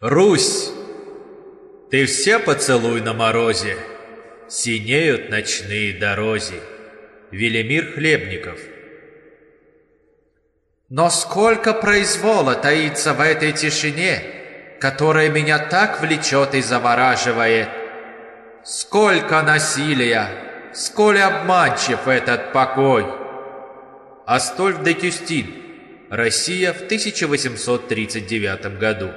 Русь, ты все поцелуй на морозе, Синеют ночные дорози. Велимир Хлебников Но сколько произвола таится в этой тишине, Которая меня так влечет и завораживает. Сколько насилия, сколь обманчив этот покой. Астольф де Кюстин. Россия в 1839 году.